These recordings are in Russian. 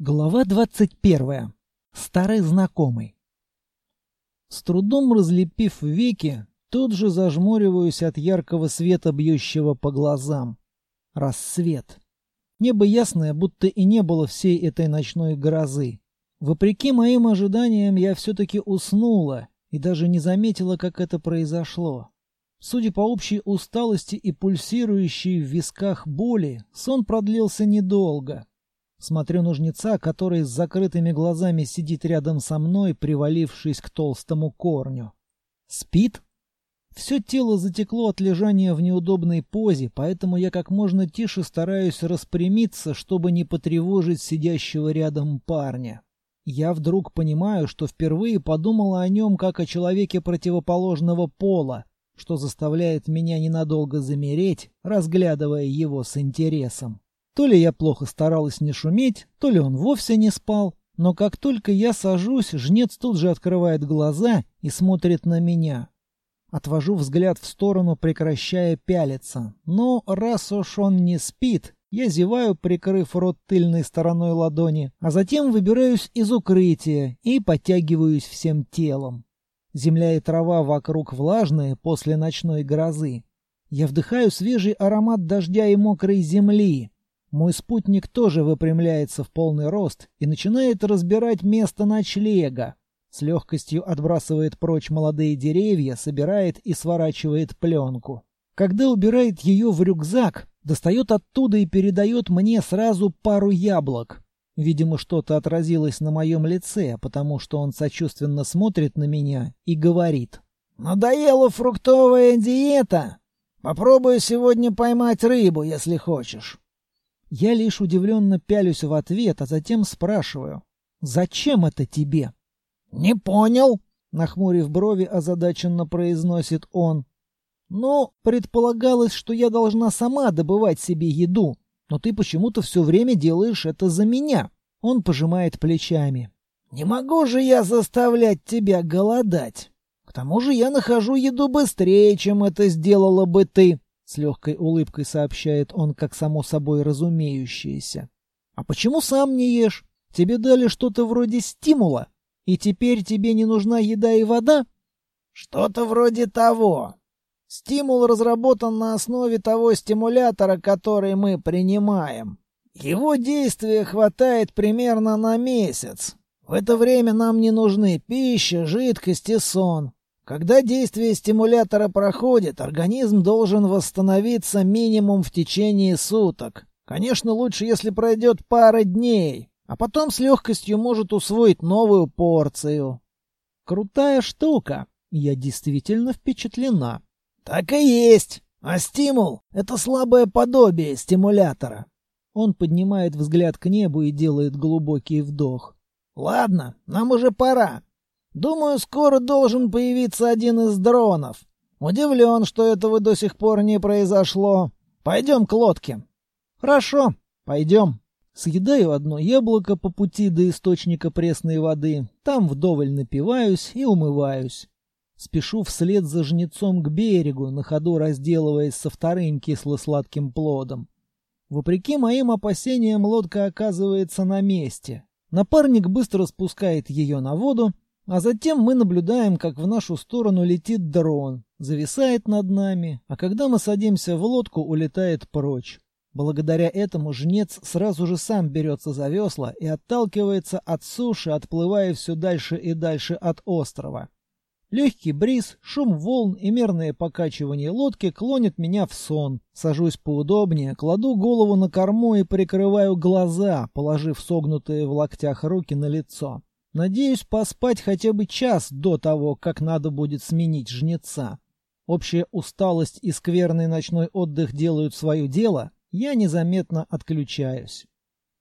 Глава 21. Старый знакомый. С трудом разлепив веки, тут же зажмуриваюсь от яркого света, бьющего по глазам. Рассвет. Небо ясное, будто и не было всей этой ночной грозы. Вопреки моим ожиданиям, я все-таки уснула и даже не заметила, как это произошло. Судя по общей усталости и пульсирующей в висках боли, сон продлился недолго. Смотрю на жнеца, который с закрытыми глазами сидит рядом со мной, привалившись к толстому корню. Спит? Все тело затекло от лежания в неудобной позе, поэтому я как можно тише стараюсь распрямиться, чтобы не потревожить сидящего рядом парня. Я вдруг понимаю, что впервые подумала о нем как о человеке противоположного пола, что заставляет меня ненадолго замереть, разглядывая его с интересом. То ли я плохо старалась не шуметь, то ли он вовсе не спал. Но как только я сажусь, жнец тут же открывает глаза и смотрит на меня. Отвожу взгляд в сторону, прекращая пялиться. Но раз уж он не спит, я зеваю, прикрыв рот тыльной стороной ладони, а затем выбираюсь из укрытия и подтягиваюсь всем телом. Земля и трава вокруг влажные после ночной грозы. Я вдыхаю свежий аромат дождя и мокрой земли. Мой спутник тоже выпрямляется в полный рост и начинает разбирать место ночлега. С легкостью отбрасывает прочь молодые деревья, собирает и сворачивает пленку. Когда убирает ее в рюкзак, достает оттуда и передает мне сразу пару яблок. Видимо, что-то отразилось на моем лице, потому что он сочувственно смотрит на меня и говорит. «Надоела фруктовая диета? Попробую сегодня поймать рыбу, если хочешь». Я лишь удивленно пялюсь в ответ, а затем спрашиваю. «Зачем это тебе?» «Не понял», — нахмурив брови, озадаченно произносит он. «Ну, предполагалось, что я должна сама добывать себе еду, но ты почему-то все время делаешь это за меня». Он пожимает плечами. «Не могу же я заставлять тебя голодать. К тому же я нахожу еду быстрее, чем это сделала бы ты». С легкой улыбкой сообщает он, как само собой разумеющееся. «А почему сам не ешь? Тебе дали что-то вроде стимула, и теперь тебе не нужна еда и вода?» «Что-то вроде того. Стимул разработан на основе того стимулятора, который мы принимаем. Его действия хватает примерно на месяц. В это время нам не нужны пища, жидкость и сон. Когда действие стимулятора проходит, организм должен восстановиться минимум в течение суток. Конечно, лучше, если пройдет пара дней, а потом с легкостью может усвоить новую порцию. Крутая штука. Я действительно впечатлена. Так и есть. А стимул — это слабое подобие стимулятора. Он поднимает взгляд к небу и делает глубокий вдох. Ладно, нам уже пора. Думаю, скоро должен появиться один из дронов. Удивлен, что этого до сих пор не произошло. Пойдем к лодке. Хорошо, пойдем. Съедаю одно яблоко по пути до источника пресной воды. Там вдоволь напиваюсь и умываюсь. Спешу вслед за жнецом к берегу, на ходу разделываясь со вторым кисло-сладким плодом. Вопреки моим опасениям, лодка оказывается на месте. Напарник быстро спускает ее на воду, а затем мы наблюдаем, как в нашу сторону летит дрон, зависает над нами, а когда мы садимся в лодку, улетает прочь. Благодаря этому жнец сразу же сам берется за весла и отталкивается от суши, отплывая все дальше и дальше от острова. Легкий бриз, шум волн и мерное покачивание лодки клонят меня в сон. Сажусь поудобнее, кладу голову на корму и прикрываю глаза, положив согнутые в локтях руки на лицо. Надеюсь поспать хотя бы час до того, как надо будет сменить жнеца. Общая усталость и скверный ночной отдых делают свое дело, я незаметно отключаюсь.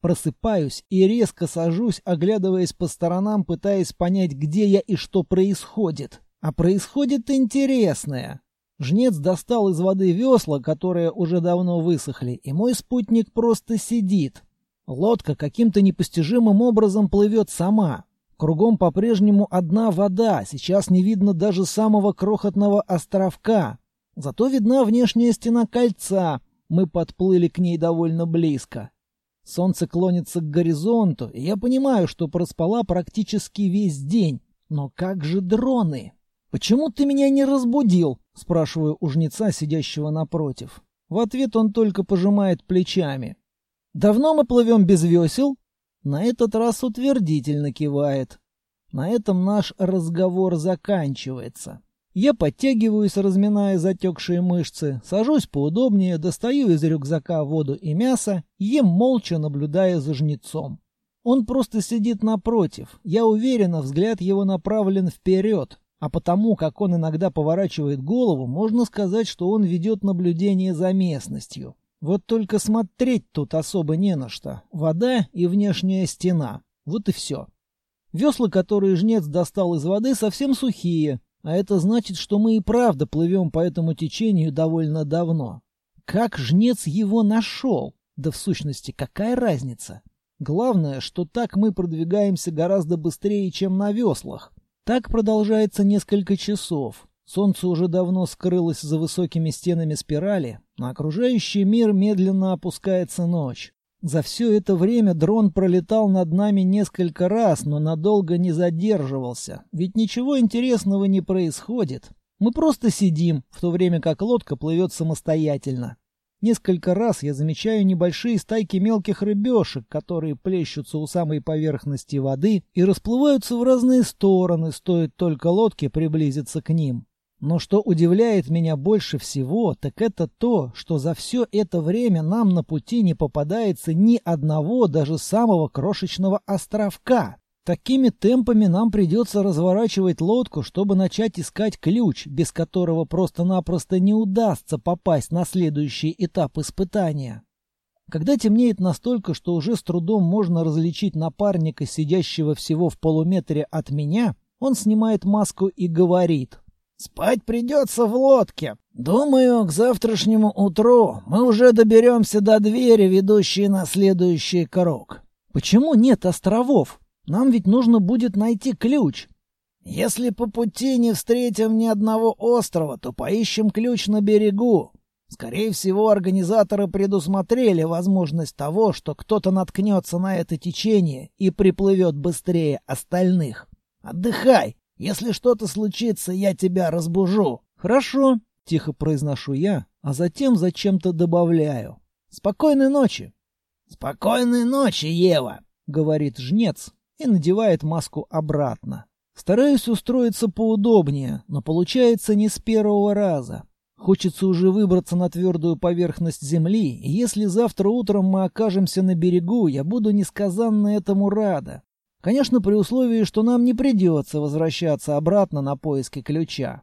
Просыпаюсь и резко сажусь, оглядываясь по сторонам, пытаясь понять, где я и что происходит. А происходит интересное. Жнец достал из воды весла, которые уже давно высохли, и мой спутник просто сидит. Лодка каким-то непостижимым образом плывет сама. Кругом по-прежнему одна вода, сейчас не видно даже самого крохотного островка. Зато видна внешняя стена кольца, мы подплыли к ней довольно близко. Солнце клонится к горизонту, и я понимаю, что проспала практически весь день. Но как же дроны? «Почему ты меня не разбудил?» — спрашиваю у жнеца, сидящего напротив. В ответ он только пожимает плечами. «Давно мы плывем без весел?» На этот раз утвердительно кивает. На этом наш разговор заканчивается. Я подтягиваюсь, разминая затекшие мышцы, сажусь поудобнее, достаю из рюкзака воду и мясо, ем молча, наблюдая за жнецом. Он просто сидит напротив. Я уверена, взгляд его направлен вперед, а потому, как он иногда поворачивает голову, можно сказать, что он ведет наблюдение за местностью. Вот только смотреть тут особо не на что. Вода и внешняя стена. Вот и все. Весла, которые жнец достал из воды, совсем сухие, а это значит, что мы и правда плывем по этому течению довольно давно. Как жнец его нашел? Да в сущности, какая разница? Главное, что так мы продвигаемся гораздо быстрее, чем на веслах. Так продолжается несколько часов. Солнце уже давно скрылось за высокими стенами спирали, на окружающий мир медленно опускается ночь. За все это время дрон пролетал над нами несколько раз, но надолго не задерживался, ведь ничего интересного не происходит. Мы просто сидим, в то время как лодка плывет самостоятельно. Несколько раз я замечаю небольшие стайки мелких рыбешек, которые плещутся у самой поверхности воды и расплываются в разные стороны, стоит только лодке приблизиться к ним. Но что удивляет меня больше всего, так это то, что за все это время нам на пути не попадается ни одного даже самого крошечного островка. Такими темпами нам придется разворачивать лодку, чтобы начать искать ключ, без которого просто-напросто не удастся попасть на следующий этап испытания. Когда темнеет настолько, что уже с трудом можно различить напарника, сидящего всего в полуметре от меня, он снимает маску и говорит. «Спать придется в лодке. Думаю, к завтрашнему утру мы уже доберемся до двери, ведущей на следующий круг». «Почему нет островов?» Нам ведь нужно будет найти ключ. Если по пути не встретим ни одного острова, то поищем ключ на берегу. Скорее всего, организаторы предусмотрели возможность того, что кто-то наткнется на это течение и приплывет быстрее остальных. Отдыхай. Если что-то случится, я тебя разбужу. Хорошо, тихо произношу я, а затем зачем-то добавляю. Спокойной ночи. Спокойной ночи, Ева, говорит жнец, и надевает маску обратно. Стараюсь устроиться поудобнее, но получается не с первого раза. Хочется уже выбраться на твердую поверхность земли, и если завтра утром мы окажемся на берегу, я буду несказанно этому рада. Конечно, при условии, что нам не придется возвращаться обратно на поиски ключа.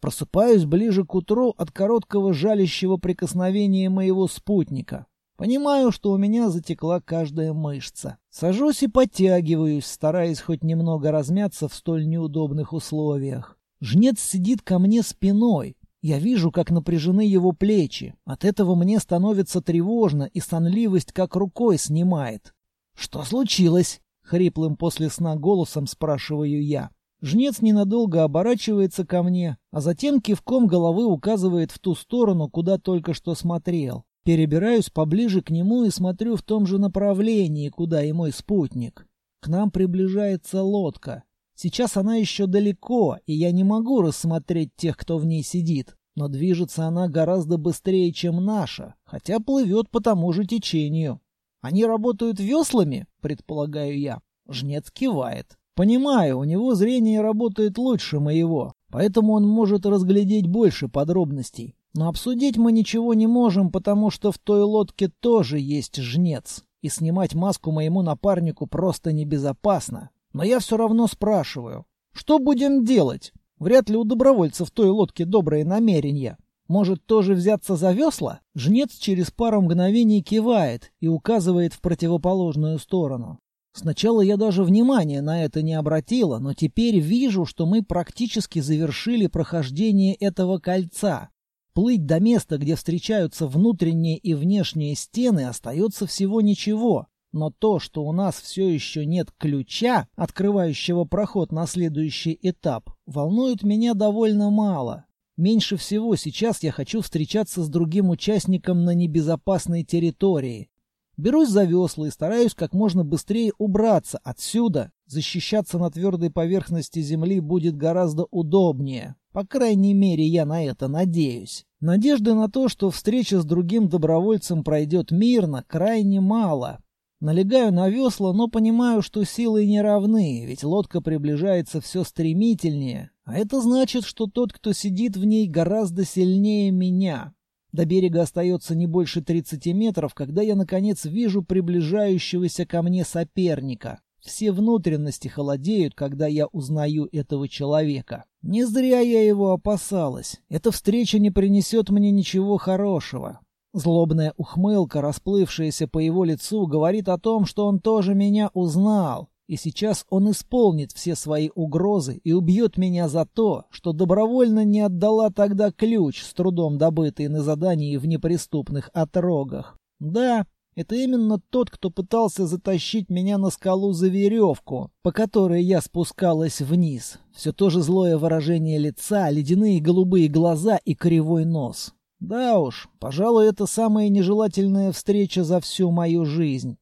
Просыпаюсь ближе к утру от короткого жалящего прикосновения моего спутника. Понимаю, что у меня затекла каждая мышца. Сажусь и подтягиваюсь, стараясь хоть немного размяться в столь неудобных условиях. Жнец сидит ко мне спиной. Я вижу, как напряжены его плечи. От этого мне становится тревожно, и сонливость как рукой снимает. «Что случилось?» — хриплым после сна голосом спрашиваю я. Жнец ненадолго оборачивается ко мне, а затем кивком головы указывает в ту сторону, куда только что смотрел. Перебираюсь поближе к нему и смотрю в том же направлении, куда и мой спутник. К нам приближается лодка. Сейчас она еще далеко, и я не могу рассмотреть тех, кто в ней сидит. Но движется она гораздо быстрее, чем наша, хотя плывет по тому же течению. Они работают веслами, предполагаю я. Жнец кивает. Понимаю, у него зрение работает лучше моего, поэтому он может разглядеть больше подробностей. Но обсудить мы ничего не можем, потому что в той лодке тоже есть жнец, и снимать маску моему напарнику просто небезопасно. Но я все равно спрашиваю, что будем делать? Вряд ли у добровольцев в той лодке добрые намерения. Может, тоже взяться за весла? Жнец через пару мгновений кивает и указывает в противоположную сторону. Сначала я даже внимания на это не обратила, но теперь вижу, что мы практически завершили прохождение этого кольца. Плыть до места, где встречаются внутренние и внешние стены, остается всего ничего. Но то, что у нас все еще нет ключа, открывающего проход на следующий этап, волнует меня довольно мало. Меньше всего сейчас я хочу встречаться с другим участником на небезопасной территории. Берусь за весла и стараюсь как можно быстрее убраться отсюда. Защищаться на твердой поверхности земли будет гораздо удобнее. По крайней мере, я на это надеюсь. Надежды на то, что встреча с другим добровольцем пройдет мирно, крайне мало. Налегаю на весла, но понимаю, что силы не равны, ведь лодка приближается все стремительнее. А это значит, что тот, кто сидит в ней, гораздо сильнее меня. До берега остается не больше 30 метров, когда я, наконец, вижу приближающегося ко мне соперника. Все внутренности холодеют, когда я узнаю этого человека. Не зря я его опасалась. Эта встреча не принесет мне ничего хорошего. Злобная ухмылка, расплывшаяся по его лицу, говорит о том, что он тоже меня узнал. И сейчас он исполнит все свои угрозы и убьет меня за то, что добровольно не отдала тогда ключ, с трудом добытый на задании в неприступных отрогах. Да, это именно тот, кто пытался затащить меня на скалу за веревку, по которой я спускалась вниз. Все то же злое выражение лица, ледяные голубые глаза и кривой нос. Да уж, пожалуй, это самая нежелательная встреча за всю мою жизнь.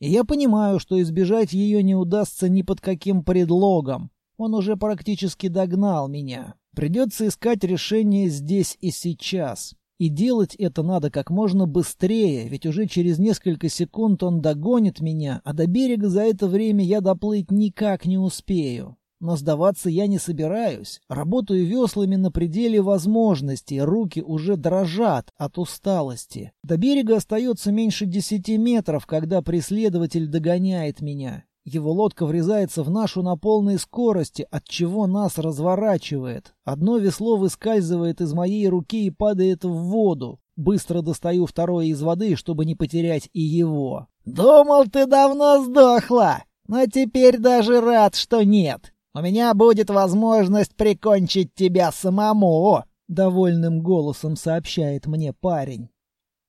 И я понимаю, что избежать ее не удастся ни под каким предлогом. Он уже практически догнал меня. Придется искать решение здесь и сейчас. И делать это надо как можно быстрее, ведь уже через несколько секунд он догонит меня, а до берега за это время я доплыть никак не успею. Но сдаваться я не собираюсь. Работаю веслами на пределе возможностей, руки уже дрожат от усталости. До берега остается меньше десяти метров, когда преследователь догоняет меня. Его лодка врезается в нашу на полной скорости, от чего нас разворачивает. Одно весло выскальзывает из моей руки и падает в воду. Быстро достаю второе из воды, чтобы не потерять и его. «Думал, ты давно сдохла, но теперь даже рад, что нет. У меня будет возможность прикончить тебя самому», — довольным голосом сообщает мне парень.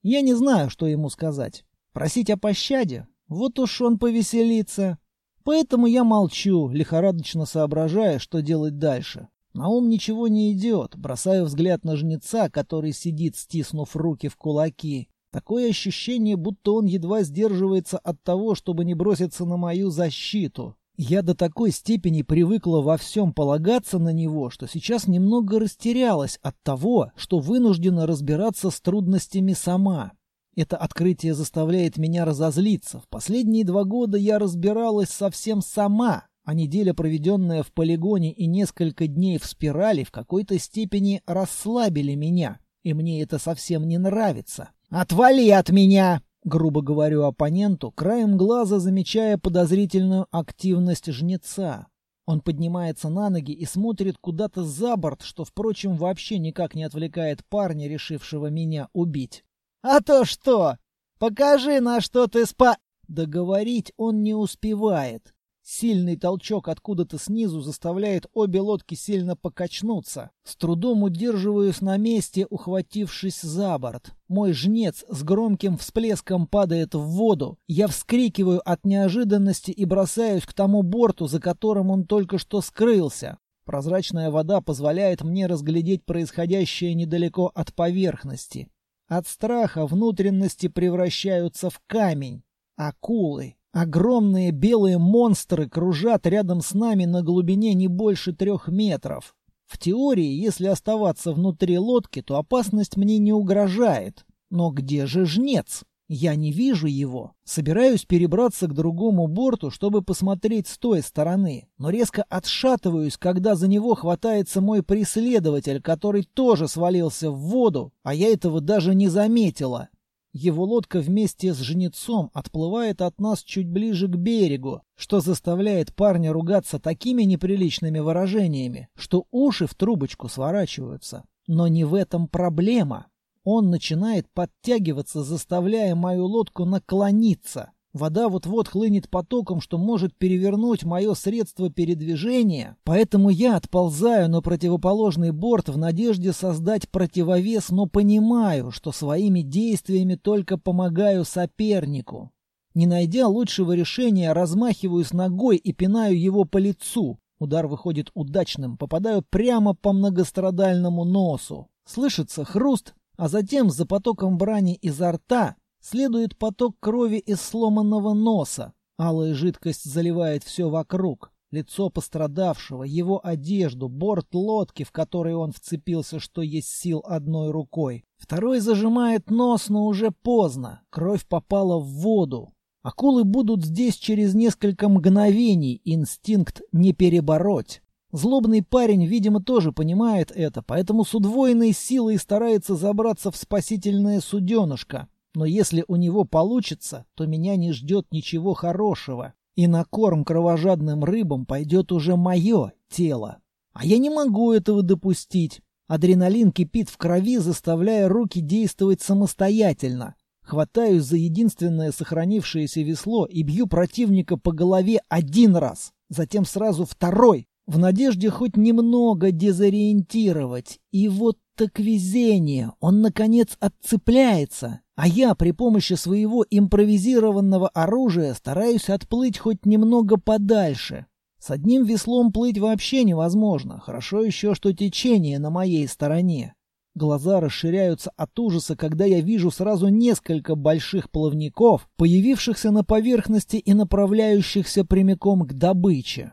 Я не знаю, что ему сказать. Просить о пощаде? Вот уж он повеселится. Поэтому я молчу, лихорадочно соображая, что делать дальше. На ум ничего не идет, бросаю взгляд на жнеца, который сидит, стиснув руки в кулаки. Такое ощущение, будто он едва сдерживается от того, чтобы не броситься на мою защиту. Я до такой степени привыкла во всем полагаться на него, что сейчас немного растерялась от того, что вынуждена разбираться с трудностями сама. Это открытие заставляет меня разозлиться. В последние два года я разбиралась совсем сама, а неделя, проведенная в полигоне и несколько дней в спирали, в какой-то степени расслабили меня, и мне это совсем не нравится. «Отвали от меня!» — грубо говорю оппоненту, краем глаза замечая подозрительную активность жнеца. Он поднимается на ноги и смотрит куда-то за борт, что, впрочем, вообще никак не отвлекает парня, решившего меня убить. «А то что? Покажи, на что ты спа...» Договорить он не успевает. Сильный толчок откуда-то снизу заставляет обе лодки сильно покачнуться. С трудом удерживаюсь на месте, ухватившись за борт. Мой жнец с громким всплеском падает в воду. Я вскрикиваю от неожиданности и бросаюсь к тому борту, за которым он только что скрылся. Прозрачная вода позволяет мне разглядеть происходящее недалеко от поверхности. От страха внутренности превращаются в камень. Акулы. Огромные белые монстры кружат рядом с нами на глубине не больше трех метров. В теории, если оставаться внутри лодки, то опасность мне не угрожает. Но где же жнец? Я не вижу его. Собираюсь перебраться к другому борту, чтобы посмотреть с той стороны, но резко отшатываюсь, когда за него хватается мой преследователь, который тоже свалился в воду, а я этого даже не заметила. Его лодка вместе с жнецом отплывает от нас чуть ближе к берегу, что заставляет парня ругаться такими неприличными выражениями, что уши в трубочку сворачиваются. Но не в этом проблема. Он начинает подтягиваться, заставляя мою лодку наклониться. Вода вот-вот хлынет потоком, что может перевернуть мое средство передвижения, поэтому я отползаю на противоположный борт в надежде создать противовес, но понимаю, что своими действиями только помогаю сопернику. Не найдя лучшего решения, размахиваюсь ногой и пинаю его по лицу. Удар выходит удачным, попадаю прямо по многострадальному носу. Слышится хруст, а затем за потоком брани изо рта Следует поток крови из сломанного носа. Алая жидкость заливает все вокруг. Лицо пострадавшего, его одежду, борт лодки, в которой он вцепился, что есть сил одной рукой. Второй зажимает нос, но уже поздно. Кровь попала в воду. Акулы будут здесь через несколько мгновений, инстинкт не перебороть. Злобный парень, видимо, тоже понимает это, поэтому с удвоенной силой старается забраться в спасительное суденышко. Но если у него получится, то меня не ждет ничего хорошего. И на корм кровожадным рыбам пойдет уже мое тело. А я не могу этого допустить. Адреналин кипит в крови, заставляя руки действовать самостоятельно. Хватаюсь за единственное сохранившееся весло и бью противника по голове один раз, затем сразу второй, в надежде хоть немного дезориентировать. И вот так везение, он, наконец, отцепляется, а я при помощи своего импровизированного оружия стараюсь отплыть хоть немного подальше. С одним веслом плыть вообще невозможно, хорошо еще, что течение на моей стороне. Глаза расширяются от ужаса, когда я вижу сразу несколько больших плавников, появившихся на поверхности и направляющихся прямиком к добыче.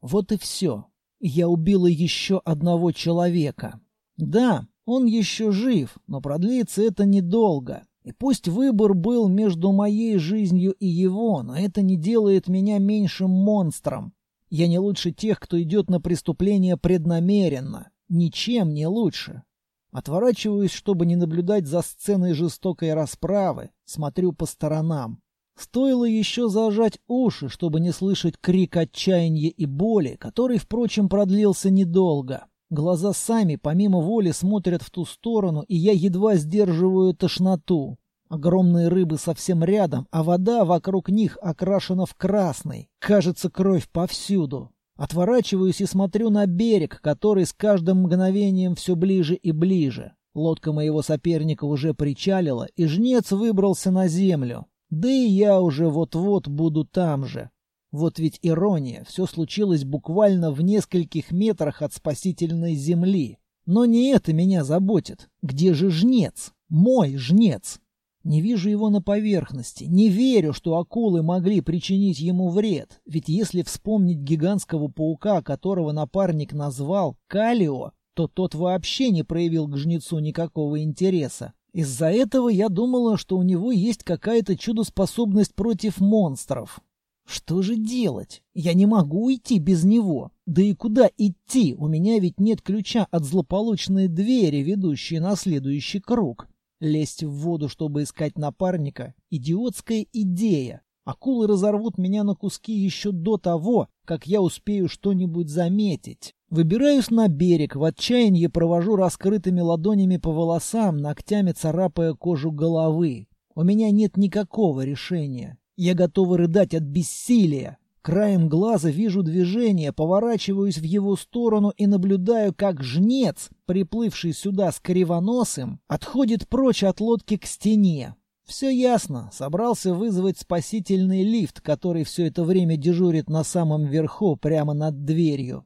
Вот и все. Я убила еще одного человека. Да, он еще жив, но продлится это недолго. И пусть выбор был между моей жизнью и его, но это не делает меня меньшим монстром. Я не лучше тех, кто идет на преступление преднамеренно. Ничем не лучше. Отворачиваюсь, чтобы не наблюдать за сценой жестокой расправы, смотрю по сторонам. Стоило еще зажать уши, чтобы не слышать крик отчаяния и боли, который, впрочем, продлился недолго. Глаза сами, помимо воли, смотрят в ту сторону, и я едва сдерживаю тошноту. Огромные рыбы совсем рядом, а вода вокруг них окрашена в красный. Кажется, кровь повсюду. Отворачиваюсь и смотрю на берег, который с каждым мгновением все ближе и ближе. Лодка моего соперника уже причалила, и жнец выбрался на землю. Да и я уже вот-вот буду там же. Вот ведь ирония, все случилось буквально в нескольких метрах от спасительной земли. Но не это меня заботит. Где же жнец? Мой жнец. Не вижу его на поверхности. Не верю, что акулы могли причинить ему вред. Ведь если вспомнить гигантского паука, которого напарник назвал Калио, то тот вообще не проявил к жнецу никакого интереса. Из-за этого я думала, что у него есть какая-то чудо-способность против монстров. Что же делать? Я не могу уйти без него. Да и куда идти? У меня ведь нет ключа от злополучной двери, ведущей на следующий круг. Лезть в воду, чтобы искать напарника — идиотская идея. Акулы разорвут меня на куски еще до того, как я успею что-нибудь заметить. Выбираюсь на берег, в отчаянии провожу раскрытыми ладонями по волосам, ногтями царапая кожу головы. У меня нет никакого решения. Я готова рыдать от бессилия. Краем глаза вижу движение, поворачиваюсь в его сторону и наблюдаю, как жнец, приплывший сюда с кривоносым, отходит прочь от лодки к стене. Все ясно, собрался вызвать спасительный лифт, который все это время дежурит на самом верху, прямо над дверью.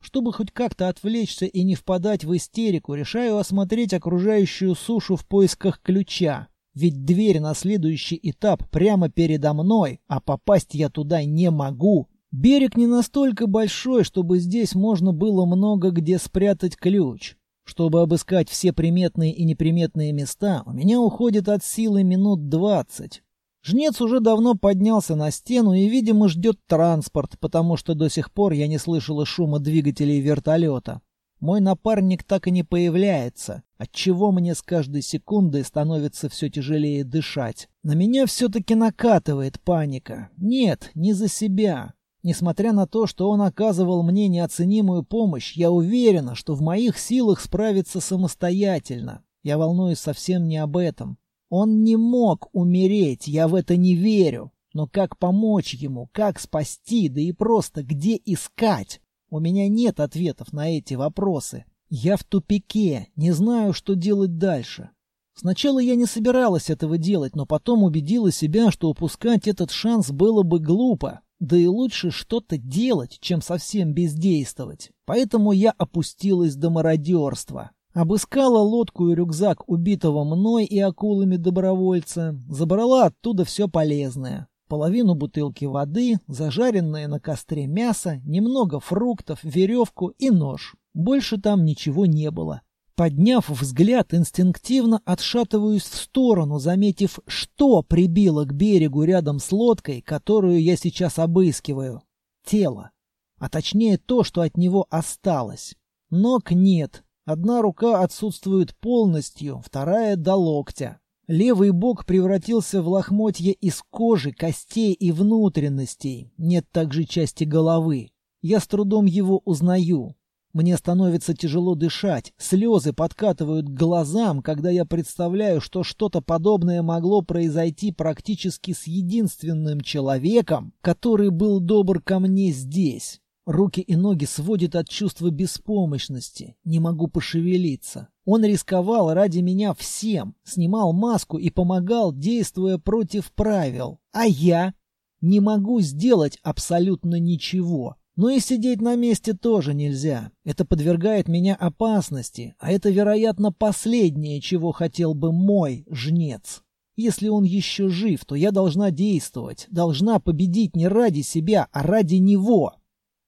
Чтобы хоть как-то отвлечься и не впадать в истерику, решаю осмотреть окружающую сушу в поисках ключа. Ведь дверь на следующий этап прямо передо мной, а попасть я туда не могу. Берег не настолько большой, чтобы здесь можно было много где спрятать ключ. Чтобы обыскать все приметные и неприметные места, у меня уходит от силы минут двадцать. Жнец уже давно поднялся на стену и, видимо, ждет транспорт, потому что до сих пор я не слышала шума двигателей вертолета. Мой напарник так и не появляется, отчего мне с каждой секундой становится все тяжелее дышать. На меня все-таки накатывает паника. Нет, не за себя. Несмотря на то, что он оказывал мне неоценимую помощь, я уверена, что в моих силах справиться самостоятельно. Я волнуюсь совсем не об этом. Он не мог умереть, я в это не верю. Но как помочь ему, как спасти, да и просто где искать? У меня нет ответов на эти вопросы. Я в тупике, не знаю, что делать дальше. Сначала я не собиралась этого делать, но потом убедила себя, что упускать этот шанс было бы глупо. Да и лучше что-то делать, чем совсем бездействовать. Поэтому я опустилась до мародерства. Обыскала лодку и рюкзак убитого мной и акулами добровольца, забрала оттуда все полезное. Половину бутылки воды, зажаренное на костре мясо, немного фруктов, веревку и нож. Больше там ничего не было. Подняв взгляд, инстинктивно отшатываюсь в сторону, заметив, что прибило к берегу рядом с лодкой, которую я сейчас обыскиваю. Тело. А точнее то, что от него осталось. Ног нет. Одна рука отсутствует полностью, вторая до локтя. Левый бок превратился в лохмотье из кожи, костей и внутренностей. Нет также части головы. Я с трудом его узнаю. Мне становится тяжело дышать, слезы подкатывают к глазам, когда я представляю, что что-то подобное могло произойти практически с единственным человеком, который был добр ко мне здесь. Руки и ноги сводят от чувства беспомощности, не могу пошевелиться. Он рисковал ради меня всем, снимал маску и помогал, действуя против правил. А я не могу сделать абсолютно ничего. Но и сидеть на месте тоже нельзя. Это подвергает меня опасности, а это, вероятно, последнее, чего хотел бы мой жнец. Если он еще жив, то я должна действовать, должна победить не ради себя, а ради него.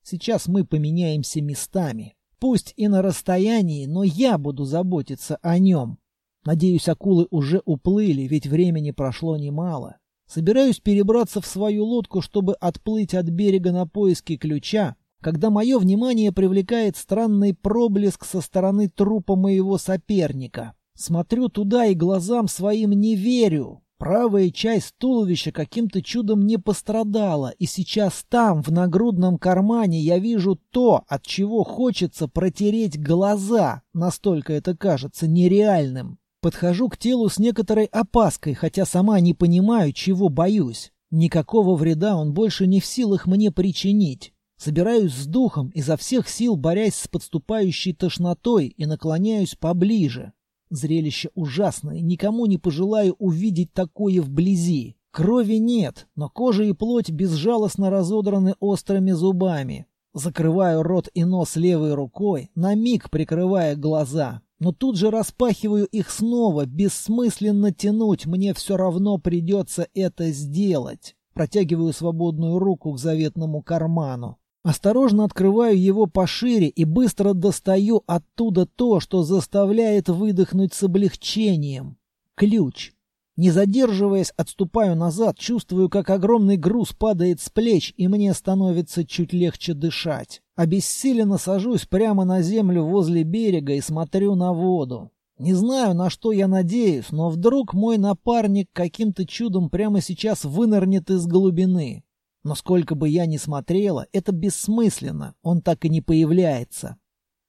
Сейчас мы поменяемся местами. Пусть и на расстоянии, но я буду заботиться о нем. Надеюсь, акулы уже уплыли, ведь времени прошло немало. Собираюсь перебраться в свою лодку, чтобы отплыть от берега на поиски ключа, когда мое внимание привлекает странный проблеск со стороны трупа моего соперника. Смотрю туда и глазам своим не верю. Правая часть туловища каким-то чудом не пострадала, и сейчас там, в нагрудном кармане, я вижу то, от чего хочется протереть глаза, настолько это кажется нереальным. Подхожу к телу с некоторой опаской, хотя сама не понимаю, чего боюсь. Никакого вреда он больше не в силах мне причинить. Собираюсь с духом, изо всех сил борясь с подступающей тошнотой и наклоняюсь поближе. Зрелище ужасное, никому не пожелаю увидеть такое вблизи. Крови нет, но кожа и плоть безжалостно разодраны острыми зубами. Закрываю рот и нос левой рукой, на миг прикрывая глаза но тут же распахиваю их снова, бессмысленно тянуть, мне все равно придется это сделать. Протягиваю свободную руку к заветному карману. Осторожно открываю его пошире и быстро достаю оттуда то, что заставляет выдохнуть с облегчением. Ключ. Не задерживаясь, отступаю назад, чувствую, как огромный груз падает с плеч, и мне становится чуть легче дышать. Обессиленно сажусь прямо на землю возле берега и смотрю на воду. Не знаю, на что я надеюсь, но вдруг мой напарник каким-то чудом прямо сейчас вынырнет из глубины. Но сколько бы я ни смотрела, это бессмысленно, он так и не появляется.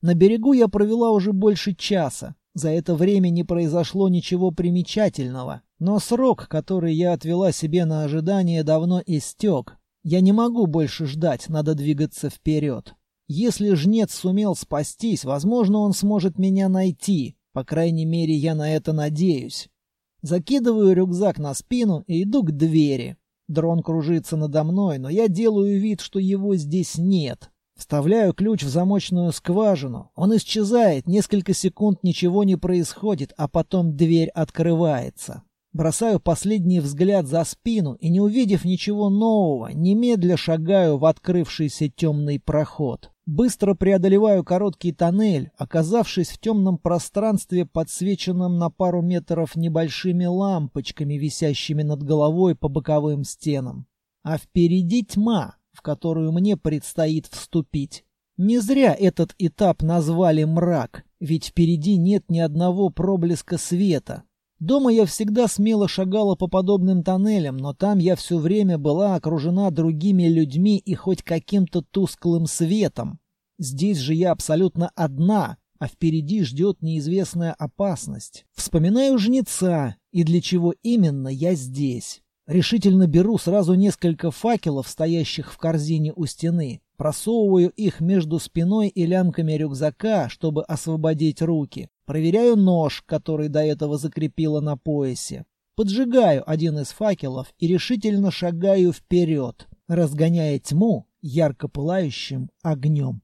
На берегу я провела уже больше часа. За это время не произошло ничего примечательного. Но срок, который я отвела себе на ожидание, давно истек. Я не могу больше ждать, надо двигаться вперед. Если жнец сумел спастись, возможно, он сможет меня найти. По крайней мере, я на это надеюсь. Закидываю рюкзак на спину и иду к двери. Дрон кружится надо мной, но я делаю вид, что его здесь нет. Вставляю ключ в замочную скважину. Он исчезает, несколько секунд ничего не происходит, а потом дверь открывается. Бросаю последний взгляд за спину и, не увидев ничего нового, немедля шагаю в открывшийся темный проход. Быстро преодолеваю короткий тоннель, оказавшись в темном пространстве, подсвеченном на пару метров небольшими лампочками, висящими над головой по боковым стенам. А впереди тьма, в которую мне предстоит вступить. Не зря этот этап назвали «мрак», ведь впереди нет ни одного проблеска света. Дома я всегда смело шагала по подобным тоннелям, но там я все время была окружена другими людьми и хоть каким-то тусклым светом. Здесь же я абсолютно одна, а впереди ждет неизвестная опасность. Вспоминаю жнеца, и для чего именно я здесь. Решительно беру сразу несколько факелов, стоящих в корзине у стены, просовываю их между спиной и лямками рюкзака, чтобы освободить руки. Проверяю нож, который до этого закрепила на поясе. Поджигаю один из факелов и решительно шагаю вперед, разгоняя тьму ярко пылающим огнем.